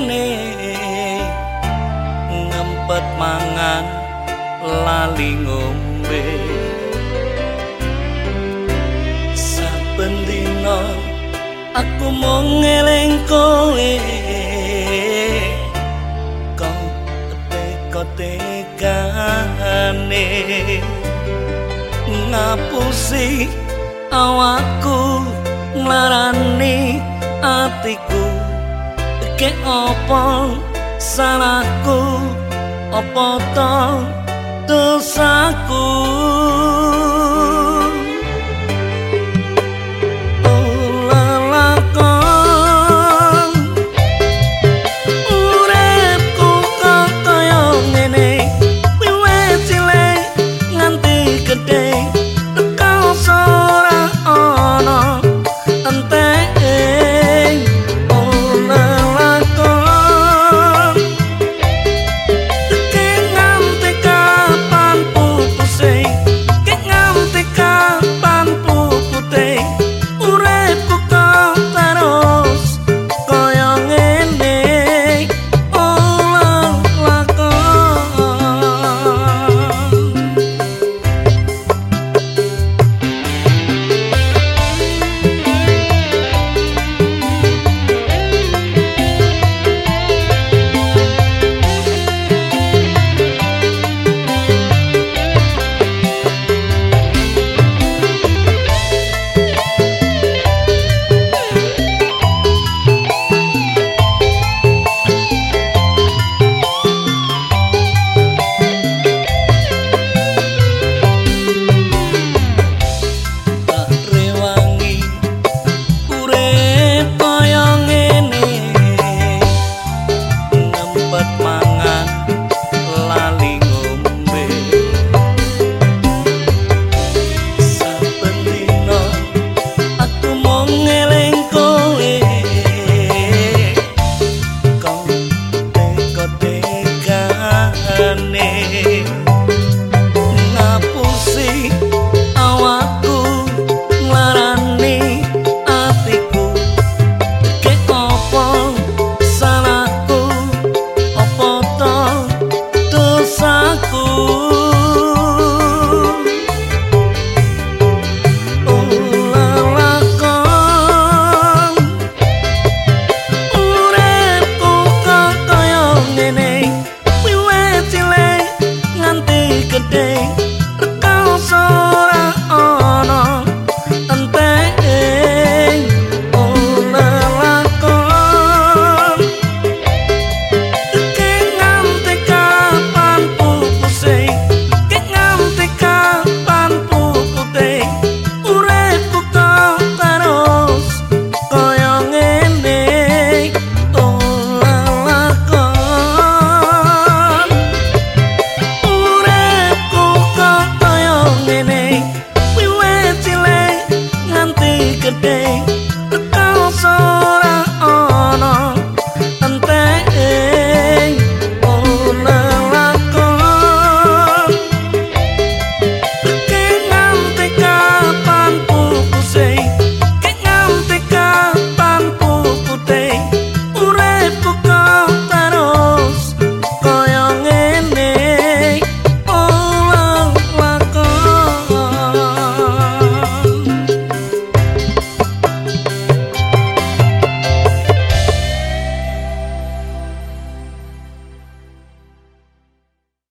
ngene ngempet mangan lali ngombe. Saben dina aku mung ngeling kowe. Kau teko tekane ngapusi awakku nglarani atiku ke opo salahku? Opo to dosaku day. cilik nganti gedhe tetoso